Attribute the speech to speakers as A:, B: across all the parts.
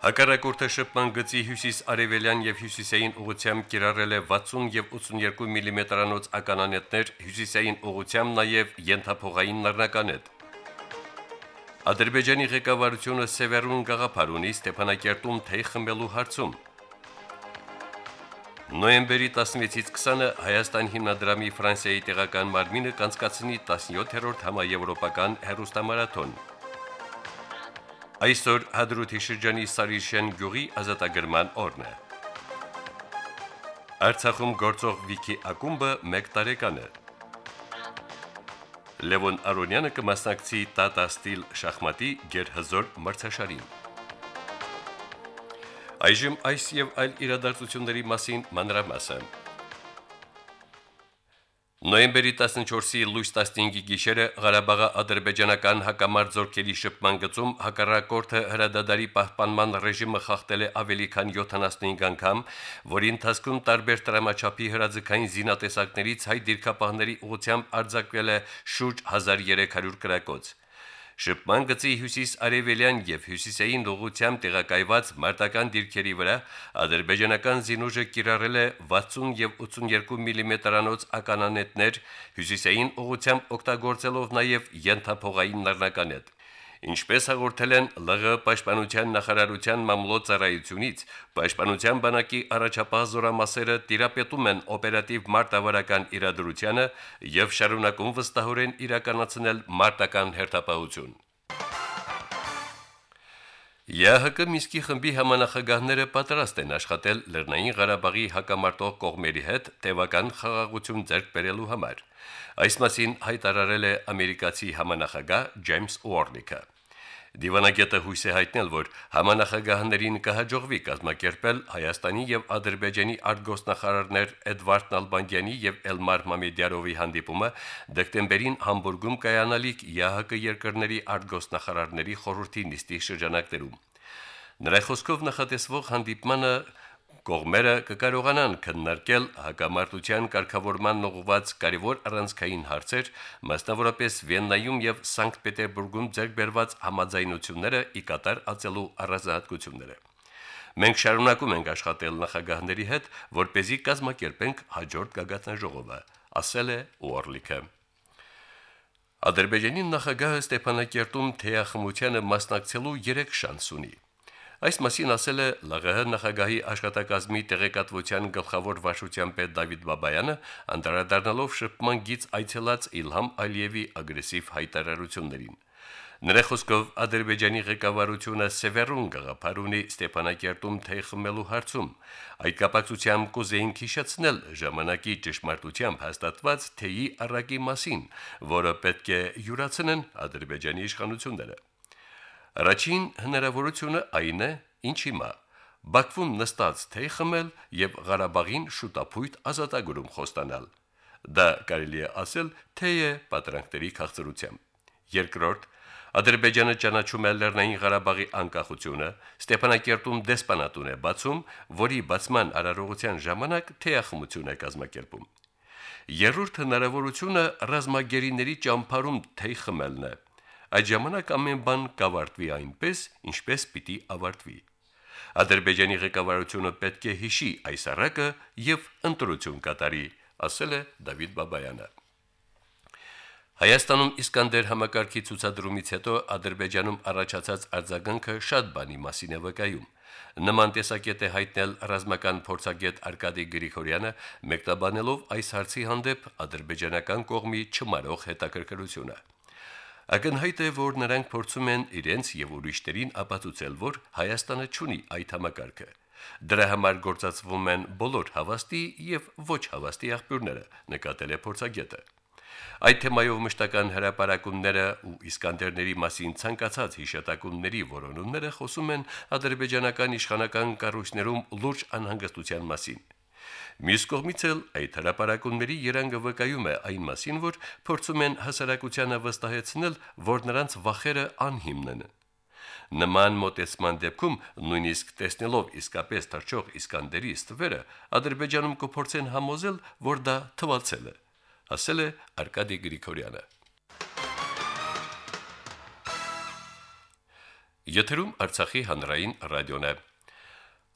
A: Հակառակորդը շփման գծի հյուսիս-արևելյան եւ հյուսիսային ուղությամբ կիրառել է 60 եւ 82 մմ-անոց mm ականանետներ, հյուսիսային ուղությամբ նաեւ յենթափողային նռնականետ։ Ադրբեջանի ղեկավարությունը Սևերուն գաղափար ունի Ստեփանակերտում թեյ խմելու հարցում։ Նոյեմբերի 16-ից 20-ը Հայաստան հիմնադրամի Ֆրանսիայի տեղական մարմինը կանցկացնի 17-րդ համաեվրոպական հերոստամարաթոն։ Այսօր Հադրութի շրջանի Սարիշեն գյուղի ազատագրման օրն է։ Արցախում գործող Վիքի ակումբը 1 տարեկան է։ Լևոն Արոնյանը կմասնակցի Տատա ստիլ շախմատի գերհզոր մրցաշարին։ Այժմ այս եւ այլ իրադարձությունների մասին մանրամասն։ Նոյեմբերի 14-ի լույս 15-ի գիշերը Ղարաբաղի ադրբեջանական հակամարտ զորքերի շփման գծում հակառակորդը հրադադարի պահպանման ռեժիմը խախտել է ավելի քան 75 անգամ, որի ընթացքում տարբեր տրամաչափի հրաձգային զինատեսակներից հայ դիրքապահների ուղությամբ արձակվել է շուրջ 1300 կրակոց։ Շփման գծի հյուսիս-արևելյան եւ հյուսիսային ուղությամբ տեղակայված մարտական դիրքերի վրա ադրբեջանական զինուժը կիրառել է 60 եւ 82 մմ-անոց mm ականանետներ, հյուսիսային ուղությամբ օգտագործելով նաեւ յենթափողային նռնականետ։ Ինչպես հաղորդել են ԼՂ պաշտպանության նախարարության մամլոյցարայությունից, պաշտպանության բանակի առաջապահ զորամասերը տիրապետում են օպերատիվ մարտավարական իրադրությանը եւ շարունակում վստահորեն իրականացնել մարտական հերթապահություն։ ԵՀԿ Միսկի խմբի համանախագահները պատրաստ են աշխատել Լեռնային Ղարաբաղի հակամարտող կողմերի հետ տևական խաղաղություն ձեռք բերելու համար։ Այս մասին հայտարարել է ամերիկացի համանախագահ Ջեյմս Ուորնիկը։ Դիվանագետը հույս է հայտնել, որ համանախագահներին կհաջողվի կազմակերպել Հայաստանի եւ Ադրբեջանի արտգոսնախարարներ Էդվարդ Նալբանդյանի եւ Էլմար Մամեդյարովի հանդիպումը դեկտեմբերին Համբուրգում կայանալիք ՀՀԿ երկրների արտգոսնախարարների խորհրդի նիստի շրջանակներում։ Նրա խոսքով նախատեսվող հանդիպմանը Կողմերը կկարողանան քննարկել հակամարտության կարգավորման ուղղված կարևոր առանցքային հարցեր, մասնավորապես Վիեննայում եւ Սանկտ Պետերբուրգում ձեռք բերված համաձայնությունները ի կատար ածելու առանձնահատկությունները։ Մենք շարունակում ենք աշխատել նախագահների հետ, որ เป զի կազմակերպենք հաջորդ գագաթնաժողովը, ասել է Ուորլիկը։ Ադրբեջանի նախագահը Ստեփանակերտում թեյախմությանը մասնակցելու 3 շանս ունի։ Այս մասին ասել է ԼՂՀ նախագահի աշխատակազմի տեղեկատվության գլխավոր վարչության պետ Դավիթ Բաբայանը, անդրադառնալով շփման գից այցելած Իլհամ Ալիևի ագրեսիվ հայտարարություններին։ Նրա խոսքով Ադրբեջանի ղեկավարությունը Սևերուն գաղափար ունի Ստեփանակերտում թեյ խմելու հարցում։ Այդ կապակցությամբ կուզեին քիշեցնել ժամանակի ճշմարտությամբ հաստատված թեյի առակի մասին, որը պետք է յուրացնեն Ադրբեջանի իշխանությունները։ Առաջին հնարավորությունը այն է, ինչ հիմա Բաքվում նստած թեյ խմել եւ Ղարաբաղին շուտապույտ ազատագրում խոստանալ։ Դա կարելի է ասել թեյ է պատրանքների քաղցրությամբ։ Երկրորդ Ադրբեջանը ճանաչում է Լեռնային Ղարաբաղի անկախությունը, Ստեփանակերտում դեսպանատուն է բացում, որի բացման արարողության ժամանակ թեյախմություն է կազմակերպում։ Երրորդ հնարավորությունը ռազմագերիների ճամփարում թեյ խմելն է։ Այդ ժամանակ ամեն բան կավարտվի այնպես, ինչպես պիտի ավարտվի։ Ադրբեջանի ղեկավարությունը պետք է հիշի այս առակը եւ ընտրություն կատարի, ասել է Դավիթ Բաբայանը։ Հայաստանում Իսկանդեր համակարգի ցուցադրումից հետո Ադրբեջանում առաջացած արձագանքը շատ բանի մասին է վկայում։ Նման տեսակետ է հայտնել ռազմական փորձագետ Արկադի Գրիգորյանը, մեկտաբանելով այս հարցի հանդեպ ադրբեջանական կողմի չմարող հետաքրքրությունը։ Ակնհայտ է, որ նրանք փորձում են իրենց եւ ուրիշներին ապացուցել, որ Հայաստանը ճունի այդ համակարգը։ Դրա համար գործածվում են բոլոր հավաստի եւ ոչ հավաստի աղբյուրները, նկատել է փորձագետը։ Այդ թեմայով մշտական հրապարակումները ու Իսկանդերների մասին ցանկացած հիշատակումների որոնումները խոսում են ադրբեջանական իշխանական կառույցներում լուրջ անհանգստության մասին։ Մյուս կողմից էլ այդ հրապարակումների երանգը վկայում է այն մասին, որ փորձում են հասարակությանը վստահեցնել, որ նրանց վախերը անհիմն են։ Նման մոտեցման դեպքում նույնիսկ տեսնելով իսկապես թրջող Իսկանդերի ստվերը, Ադրբեջանում կփորձեն համոզել, որ դա թվացել է, ասել է Արկադի Գրիգորյանը։ Եթերում Արցախի հանրային ռադիոն է։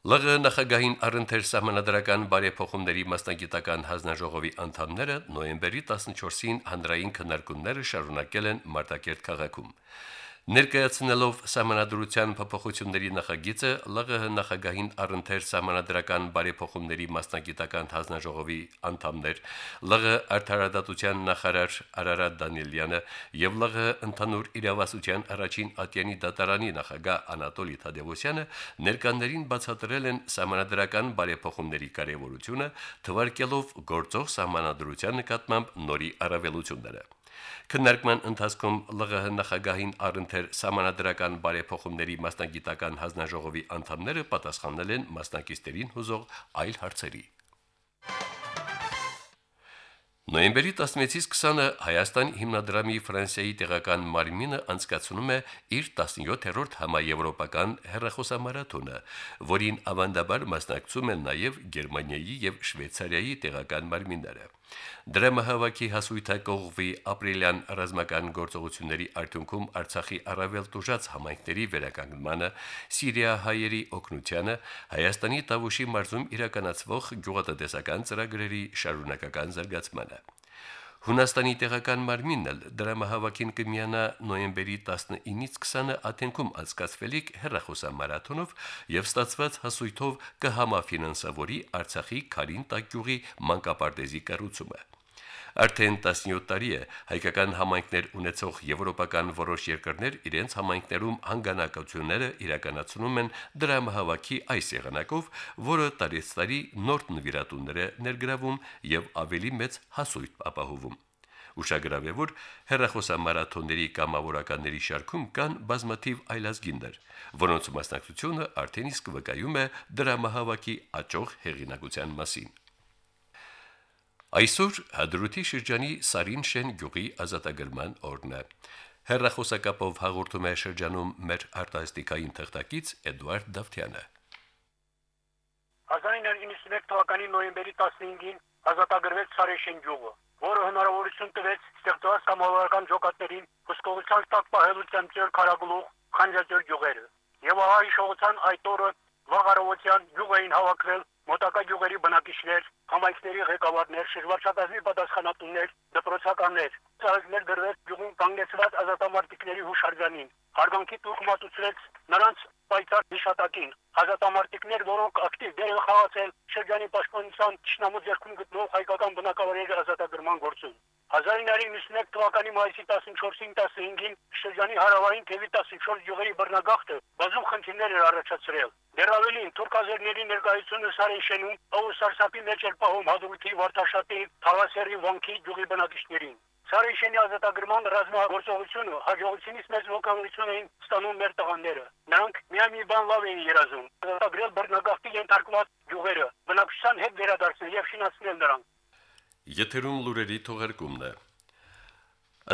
A: ԼՂ նախագահին առընթեր սահմանադրական բարեփոխումների մասնագիտական հանձնաժողովի անդամները նոյեմբերի 14-ին հանրային քննարկումները շարունակել են Մարտակերտ քաղաքում։ Ներկայացնելով համանadrության փոփոխությունների նախագիծը ԼՂՀ նախագահին առընթեր համանadrական բարեփոխումների մասնագիտական հանձնաժողովի անդամներ ԼՂՀ արդարադատության նախարար Արարատ Դանիելյանը եւ ԼՂՀ ընդհանուր իրավասության առաջին ատյանի դատարանի նախագահ Անատոլի Թադևոսյանը ներկաներին բացատրել են համանadrական բարեփոխումների կարևորությունը թվարկելով գործող համանadrության նկատմամբ նորի առավելությունները Քննարկման ընթացքում ԼՂՀ նախագահին առընթեր համանadrական բարեփոխումների մասնագիտական հանձնաժողովի անդամները պատասխանել են մասնակիցներին հուզող այլ հարցերի։ Նոյեմբերի 16-ից 20-ը Հայաստան հիմնադրամի Ֆրանսիայի տեղական մարմինը անցկացնում է իր 17-րդ համաեվրոպական հերրախոսամարաթոնը, որին ավանդաբար մասնակցում են նաև Գերմանիայի եւ Շվեյցարիայի տեղական մարմինները։ Դրամահավաքի հասույթը կողվի ապրիլյան ռազմական գործողությունների արդյունքում Արցախի առավել տուժած համայնքների վերականգնմանը, Սիրիա հայերի օգնությանը, Հայաստանի Տավուշի մարզում իրականացվող գյուղատնտեսական ծրագրերի շարունակական զարգացմանը։ Հունաստանի տեղական մարմինն էլ դրամահավաքին կմիանա նոյեմբերի 19-ից 20-ը Աթենքում անցկացվելիք հերրախոսամարաթոնով եւ ստացված հասույթով կհամաֆինանսավորի Արցախի Քարին տակյուղի մանկապարտեզի կառուցումը։ Արդեն 17 տարի է հայկական համայնքներ ունեցող եվրոպական որոշ երկրներ իրենց համայնքներում հանգանակությունները իրականացնում են դրամահավաքի այս եղանակով, որը տարեցտարի նոր նվիրատուններ է ներգրավում եւ ավելի մեծ հասույթ ապահովում։ Ուշագրավ է, որ հերրախոսամարաթոնների կամավորականների շարքում կան բազմաթիվ այլազգիններ, որոնց մասնակցությունը արդեն իսկ վկայում է դրամահավաքի աճող հեղինակության մասին։ Այսօր Հադրութի շրջանի Սարին-Շեն գյուղի ազատագրման օրն է։ Հերրախոսակապով հաղորդում է շրջանում մեր արտասթիկային թղթակից Էդվարդ Դավթյանը։
B: 1991 թվականի նոյեմբերի 15-ին ազատագրվեց Սարին-Շեն գյուղը, որը հնարավորություն տվեց ստեղծված համավարական ջոկատներին հսկողության տակ պահելու ծեմծեր քարագլուխ խանջաճոր գյուղերը։ Եվ ահա հիշողության այդ օրը վաղ առավոտյան գյուղ էին հավաքվել մոտակա գյուղերի բնակիչներ, համայնքների ղեկավարներ, շրջվարչակազմի պատասխանատուներ, դպրոցականներ, ծաղիկներ գրվեց գյուղում կանգնեցված ազատամարտիկների հուշարձանին։ Հարգանքի տուղ մատուցրեց նրանց պայծառ հիշատակին։ Ազատամարտիկներ, որոնք ակտիվ դեր են խաղացել շրջանի պաշտպանության ճշնամու ձեռքում գտնող հայկական բնակավայրերի ազատագրման գործում։ 1991 թվականի մայիսի 14-ին 15-ին շրջանի հարավային թևի 14 գյուղերի բռնագաղթը բազում խնդիրներ էր առաջացրել։ Դեռ ավելին թուրքազերների ներկայությունը Սարեշենում ով սարսափի մեջ էր պահում հադրութի Վարդաշատի Թավասերի վանքի գյուղի բնակիչներին։ Սարեշենի ազատագրման ռազմագործողությունը հաջողությունից մեծ ողջունություն էին ստանում մեր տղաները։ Նրանք միայն մի բան լավ էին երազում՝ ազատագրել բռնագաղթի ենթարկված գյուղերը, բնակչության հետ վերադարձնել եւ շինացնել նրանք։
A: Եթերում լուրերի թողարկումն է։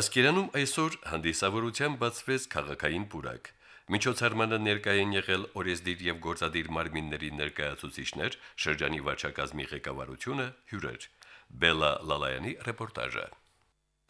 A: Ասկերանում այսօր հանդիսավորության բացվեց քաղաքային պուրակ։ Միջոցառմանը ներկայ են եղել օրեսդիր եւ գործադիր մարմինների ներկայացուցիչներ, շրջանի վարչակազմի ղեկավարությունը, հյուրեր։ Բելա Լալայանի ռեպորտաժը։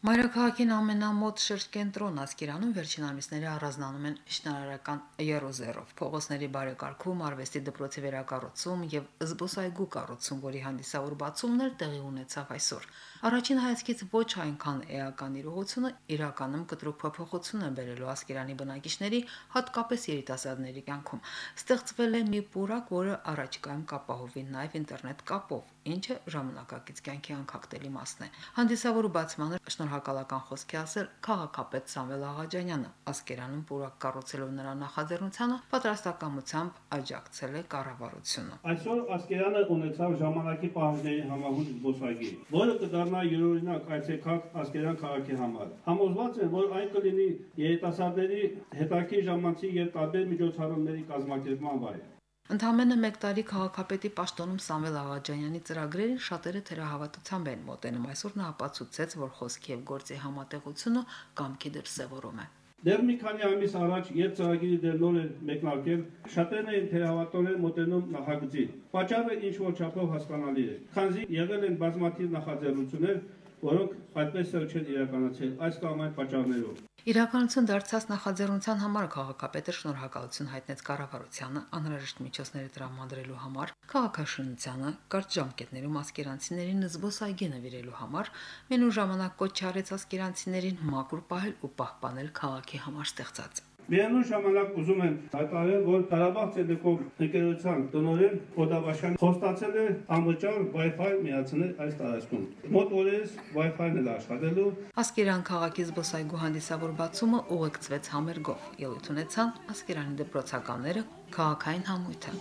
C: Մայրաքաղաքին ամենամոտ շրջկենտրոն Ասկերանում վերջին ամիսները առանձնանում են շինարարական երոզերով, փողոցների բարեկարգում, արվեստի դպրոցի վերակառուցում եւ զբոսայգու կառուցում, որի հանդիսավոր բացումն էլ տեղի ունեցավ այսօր։ Առաջին հայացքից ոչ այնքան էական իրողությունը իրականում կտրուկ փոփոխություն է բերելու Ասկերանի բնակիչների, հատկապես երիտասարդների կյանքում։ Ստեղծվել է մի պուրակ, որը առաջիկայում կապահովի նաև ինտերնետ կապով, ինչը ժամանակակից կյանքի անկախտելի մասն է։ Հանդիսավոր բացմանը շնորհակալական խոսքի ասել քաղաքապետ Սամվել Աղաջանյանը Ասկերանում պուրակ կառուցելով նրա նախաձեռնությանը պատրաստակամությամբ աջակցել է կառավարությունը։
D: Այսօր Ասկերանը ունեցավ ժամանակի պահանջների համահունչ զբոսայգի, որը կդառնա դառնա յուրօրինակ այցեքարտ Ասկերան քաղաքի համար։ Համոզված եմ, որ այն կլինի երիտասարդների հետաքրքիր ժամանցի եւ տարբեր միջոցառումների կազմակերպման վայր։
C: Ընդամենը 1 տարի քաղաքապետի պաշտոնում Սամվել Աղաջանյանի ծրագրերին շատերը թերահավատությամբ են մոտենում։ Այսօր նա ապացուցեց, որ խոսքի եւ գործի համատեղությունը կամքի դրսևորում է։
D: Դեռ մի քանի ամիս առաջ, երբ ծրագիրը դեռ էր մեկնարկել, շատերն էին թերահավատորեն մոտենում նախագծին։ Պատճառը ինչ որ չափով հասկանալի է։ Քանզի եղել են բազմաթիվ նախաձեռնություններ, որոնք այդպես էլ չեն իրականացել այս կամ այն պատճառներով։
C: Իրականություն դարձած նախաձեռնության համար քաղաքապետը շնորհակալություն հայտնեց կառավարությանը անհրաժեշտ միջոցները տրամադրելու համար, քաղաքաշինությանը, կարճ ժամկետներում ասկերանցիներին զբոսայգի նվիրելու համար, մենու ժամանակ կոչ արեց ասկերանցիներին մաքուր պահել ու պահպանել քաղաքի համար ստեղծած
D: Միևնույն ժամանակ ուզում եմ հայտարարել, որ Ղարաբաղ Տելեկոմ ընկերության տնօրեն Օդաբաշյան խոստացել է անվճար Wi-Fi միացնել այս տարածքում։ Մոտ օրերս Wi-Fi-ն էլ աշխատելու։
C: Ասկերան քաղաքի զբոսայգու հանդիսավոր բացումը ուղեկցվեց համերգով։ Ելույթ ունեցան Ասկերանի դպրոցականները, քաղաքային համույթը։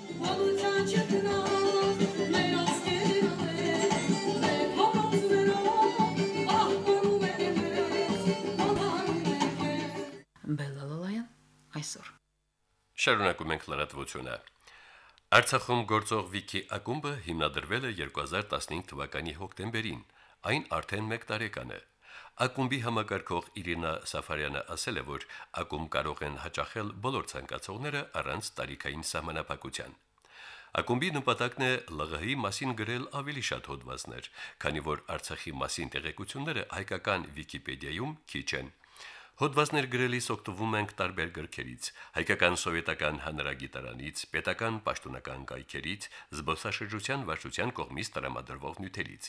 C: Բելալալայան
A: Շարունակում ենք լրատվությունը։ Արցախում գործող Վիքի ակումբը հիմնադրվել է 2015 թվականի հոկտեմբերին։ Այն արդեն 1 տարեկան է։ Ակումբի համակարգող Իրինա Սաֆարյանը ասել է, որ ակումբ կարող են հաճախել բոլոր ցանկացողները առանց տարիքային սահմանափակության։ Ակումբի նպատակն է ԼՂՀ-ի մասին գրել ավելի շատ հոդվածներ, քանի որ Արցախի մասին տեղեկությունները հայկական Վիկիպեդիայում քիչ են։ Հոդվածներ գրելիս օգտվում ենք տարբեր գրքերից՝ հայկական սովետական հանրագիտարանից, պետական պաշտոնական կայքերից, զբոսաշրջության վարչության կողմից տրամադրվող նյութերից։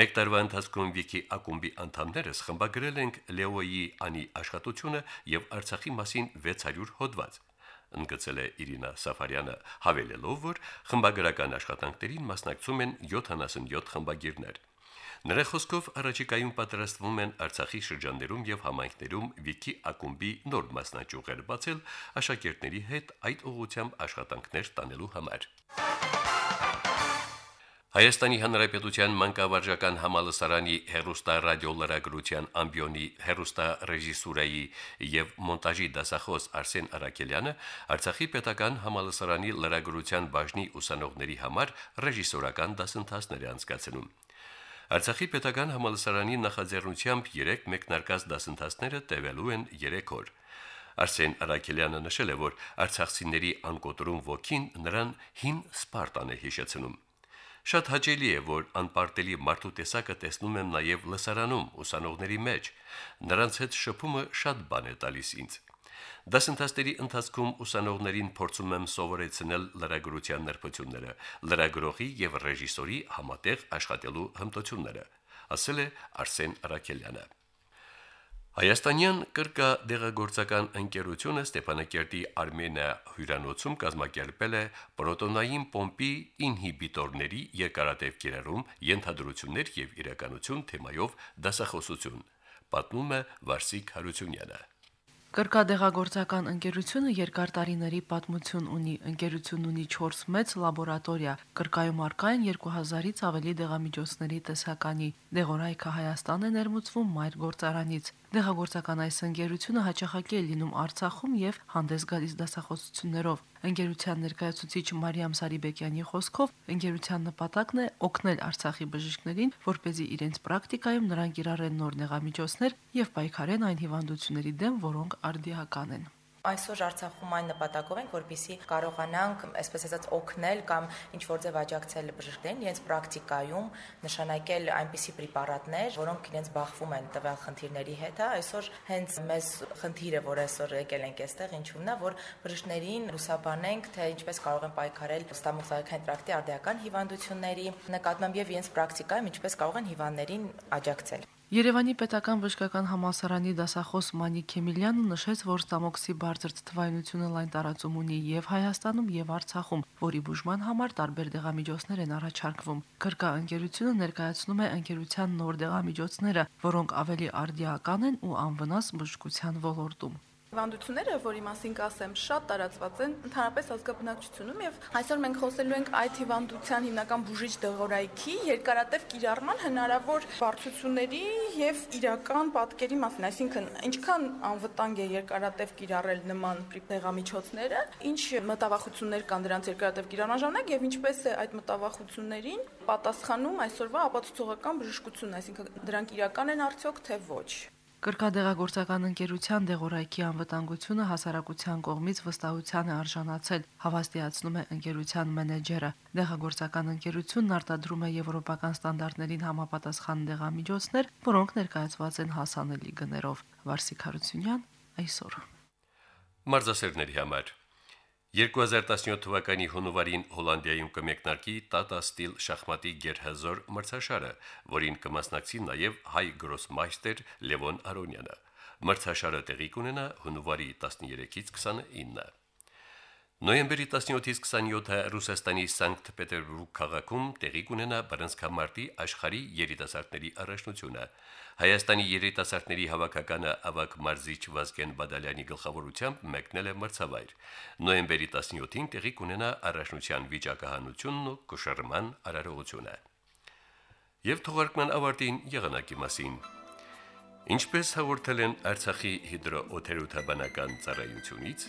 A: Մեկ տարվա ընթացքում Վիկի ակումբի անդամները խմբագրել ենք Լեոյի անի աշխատությունը եւ Արցախի մասին 600 հոդված ընդգծել է Իրինա Սաֆարյանը, հավելելով, որ խմբագրական աշխատանքներին մասնակցում են 77 խմբագիրներ։ Նրա խոսքով առաջիկայում պատրաստվում են Արցախի շրջաններում եւ համայնքներում Վիքի ակումբի նոր մասնաճյուղեր բացել աշակերտների հետ այդ ուղղությամբ աշխատանքներ տանելու համար։ Հայաստանի Հանրապետության մանկավարժական համալսարանի հերոստա ռադիոլրագրության ամբիոնի հերոստա ռեժիսուրայի եւ մոնտաժի դասախոս Արսեն Արաքելյանը Արցախի պետական համալսարանի լրագրության բաժնի ուսանողների համար ռեժիսորական դասընթացներ է անցկացնում։ Արցախի պետական համալսարանի նախաձեռնությամբ 3 մեկնարկած դասընթացները տևելու են 3 օր։ Արսեն Արաքելյանը նշել է, որ արցախցիների անկոտրում ոգին նրան հին Սպարտան է հիշեցնում։ Շատ հաճելի է, որ անպարտելի մարդու տեսակը տեսնում եմ նաև լսարանում, ուսանողների մեջ։ Նրանց հետ շփումը շատ բան է տալիս ինձ։ Դասընթացների ընթացքում ուսանողներին փորձում եմ սովորեցնել լրագրության նրբությունները, լրագրողի եւ ռեժիսորի համատեղ աշխատելու հմտությունները, ասել է Արսեն Արաքելյանը։ Հայաստանյան կրկա դեղագործական ընկերությունը Ստեփանակերտի Արմենիա հյուրանոցում կազմակերպել է պրոտոնային պոմպի ինհիբիտորների երկարատև կիրառում, ենթադրություններ եւ իրականություն թեմայով դասախոսություն։ Պատմում է Վարսիկ Հարությունյանը։
E: Կրկադեղագործական ընկերությունը երկար տարիների պատմություն ունի։ Ընկերությունն ունի 4 մեծ լաբորատորիա։ Կրկայում արկային 2000-ից ավելի դեղամիջոցների տեսականի։ Դեղորայքը Հայաստան է ներմուծվում մայր գործարանից։ Դեղագործական այս ընկերությունը հաճախակի է լինում Արցախում եւ հանդես գալիս դասախոսություններով։ Ընկերության ներկայացուցիչ Մարիամ Սարիբեկյանի խոսքով ընկերության նպատակն է օգնել Արցախի բժիշկներին, որ เป զի իրենց պրակտիկայում նրանք իրարեն նոր նեղամիջոցներ եւ պայքարեն այն հիվանդությունների դեմ, որոնք արդիական են
F: այսօր Արցախում այն նպատակով ենք, որպիսի կարողանանք, այսպես ասած, օգնել կամ ինչ որ ձև աջակցել բժիշկներին իրենց պրակտիկայում նշանակել այնպիսի պրեպարատներ, որոնք իրենց բախվում են տվյալ խնդիրների հետ, հա, այսօր հենց մեզ խնդիրը, որ այսօր եկել ենք այստեղ, ինչու՞մն է, որ բժիշկներին լուսաբանենք, թե ինչպես կարող են պայքարել ստամոքսային տրակտի արդիական հիվանդությունների նկատմամբ եւ իրենց պրակտիկայում ինչպես կարող են հիվանդներին աջակցել։
E: Երևանի պետական բժշկական համալսարանի դասախոս Մանիկ Քեմիլյանը նշեց, որ ստամոքսի բարձր թվայնությունը լայն տարածում ունի եւ Հայաստանում եւ Արցախում, որի բուժման համար տարբեր դեղամիջոցներ են առաջարկվում։ Կրկա ընկերությունը ներկայացնում է ընկերության նոր դեղամիջոցները, որոնք ավելի արդիական են ու անվնաս բժշկության ոլորտում։
G: հիվանդությունները, որի մասին կասեմ, շատ տարածված են ընդհանրապես ազգաբնակչությունում եւ այսօր մենք խոսելու ենք այդ հիվանդության հիմնական բուժիչ դեղորայքի երկարատև կիրառման հնարավոր բարձությունների եւ իրական պատկերի մասին, այսինքն ինչքան անվտանգ է երկարատև կիրառել նման դեղամիջոցները, ինչ մտավախություններ կան դրանց երկարատև կիրառման ժամանակ եւ ինչպես է այդ մտավախություններին պատասխանում այսօրվա ապացուցողական բժշկություն, այսինքն դրանք իրական են արդյոք թե ոչ։
E: Կրկադեղագործական ընկերության դեղորայքի անվտանգությունը հասարակության կողմից վստահության է արժանացել, հավաստիացնում է ընկերության մենեջերը։ Դեղագործական ընկերությունն արտադրում է եվրոպական ստանդարտներին համապատասխան դեղամիջոցներ, որոնք ներկայացված են հասանելի գներով։ Վարսիկ Հարությունյան այսօր։
A: Մարզասերների համար 2017 թվականի հունվարին Հոլանդիայում կմեկնարկի Tata Steel շախմատի գերհզոր մրցաշարը, որին կմասնակցի նաև հայ գրոսմայստեր Լևոն Արոնյանը։ Մրցաշարը տեղի կունենա հունվարի 13-ից 29-ը։ Նոյեմբերի 17-ից 27-ը Ռուսաստանի Սանկտ Պետերբուրգ քաղաքում տեղի կունենա Բրոնզկամարտի աշխարհի երիտասարդների առաջնությունը։ Հայաստանի երիտասարդների հավաքականը ավակ մարզիչ Վազգեն Բադալյանի գլխավորությամբ մեկնել է մրցավայր։ Նոյեմբերի 17-ին տեղի կունենա առաջնության վիճակահանությունն ու կշռման արարողությունը։ Եվ թողարկման ավարտին եղանակի մասին։ Ինչպես հաղորդել են Արցախի հիդրոօթերոթաբանական ծառայությունից,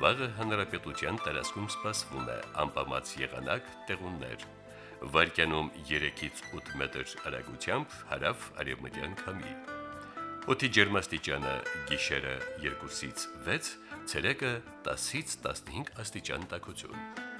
A: վաղը հանրապետության տարածքում սպասվում է անպամած եղանակ տեղուններ։ Վարկյանում 3-ից 8 մետր արագությամբ հարավ արևմտյան քամի։ Օդի ջերմաստիճանը գիշերը 2-ից 6, ցերեկը 10-ից 15 աստիճան տաքություն։